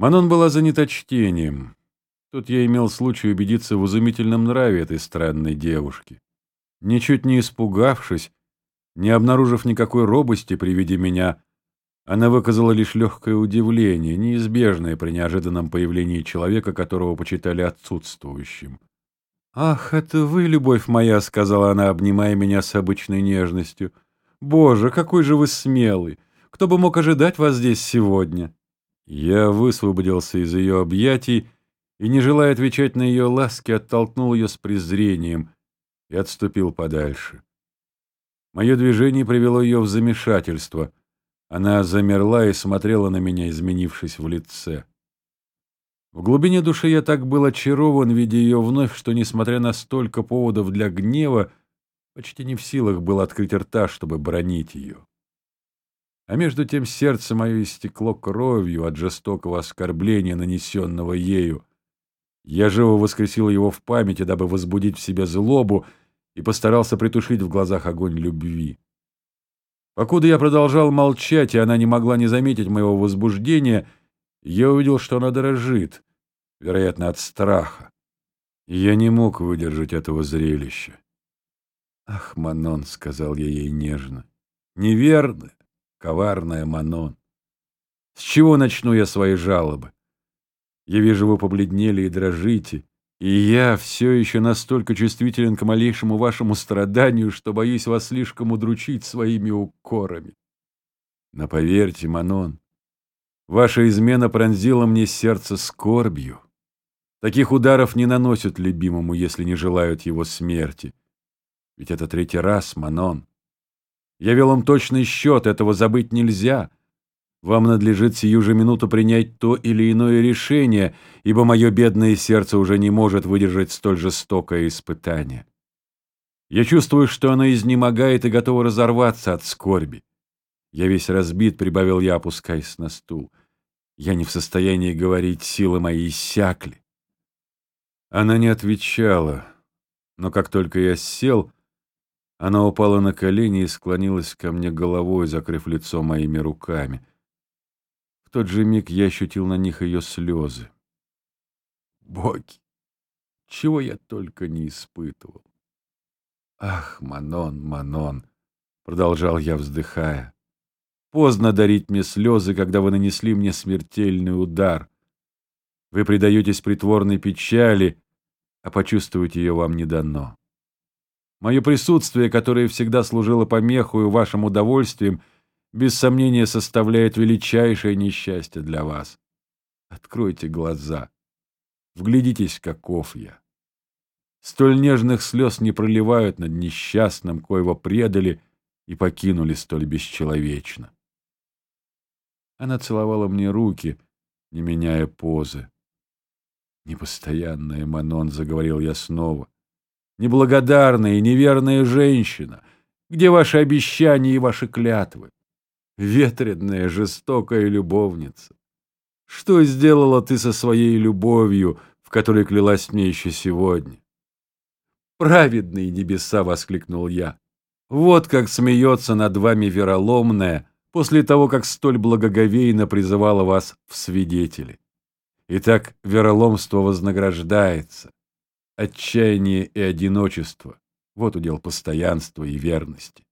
Манон была занята чтением. Тут я имел случай убедиться в изумительном нраве этой странной девушки. Ничуть не испугавшись, не обнаружив никакой робости при виде меня, она выказала лишь легкое удивление, неизбежное при неожиданном появлении человека, которого почитали отсутствующим. «Ах, это вы, любовь моя!» — сказала она, обнимая меня с обычной нежностью. «Боже, какой же вы смелый! Кто бы мог ожидать вас здесь сегодня?» Я высвободился из ее объятий и, не желая отвечать на ее ласки, оттолкнул ее с презрением и отступил подальше. Мое движение привело ее в замешательство. Она замерла и смотрела на меня, изменившись в лице. В глубине души я так был очарован, видя ее вновь, что, несмотря на столько поводов для гнева, почти не в силах был открыть рта, чтобы бронить ее. А между тем сердце мое истекло кровью от жестокого оскорбления, нанесенного ею. Я живо воскресил его в памяти, дабы возбудить в себе злобу, и постарался притушить в глазах огонь любви. Покуда я продолжал молчать, и она не могла не заметить моего возбуждения, я увидел, что она дрожит, вероятно, от страха. И я не мог выдержать этого зрелища. «Ах, Манон», — сказал я ей нежно, — «неверно, коварная Манон. С чего начну я свои жалобы? Я вижу, вы побледнели и дрожите, и я все еще настолько чувствителен к малейшему вашему страданию, что боюсь вас слишком удручить своими укорами. Но поверьте, Манон, ваша измена пронзила мне сердце скорбью. Таких ударов не наносят любимому, если не желают его смерти. Ведь это третий раз, Манон. Я вел им точный счет, этого забыть нельзя. Вам надлежит сию же минуту принять то или иное решение, ибо мое бедное сердце уже не может выдержать столь жестокое испытание. Я чувствую, что оно изнемогает и готово разорваться от скорби. Я весь разбит, прибавил я, опускаясь на стул. Я не в состоянии говорить, силы мои иссякли. Она не отвечала, но как только я сел, она упала на колени и склонилась ко мне головой, закрыв лицо моими руками. В тот же миг я ощутил на них ее слезы. Боги! Чего я только не испытывал! Ах, Манон, Манон! Продолжал я, вздыхая. Поздно дарить мне слезы, когда вы нанесли мне смертельный удар. Вы предаетесь притворной печали, а почувствовать ее вам не дано. Мое присутствие, которое всегда служило помехою вашим удовольствием, без сомнения составляет величайшее несчастье для вас. Откройте глаза. Вглядитесь, каков я. Столь нежных слез не проливают над несчастным, коего предали и покинули столь бесчеловечно. Она целовала мне руки, не меняя позы. «Непостоянная, Манон», — заговорил я снова, — «неблагодарная и неверная женщина, где ваши обещания и ваши клятвы? ветреная, жестокая любовница. Что сделала ты со своей любовью, в которой клялась мне еще сегодня? «Праведные небеса!» — воскликнул я. «Вот как смеется над вами вероломная после того, как столь благоговейно призывала вас в свидетели. Итак, вероломство вознаграждается. Отчаяние и одиночество — вот удел постоянства и верности.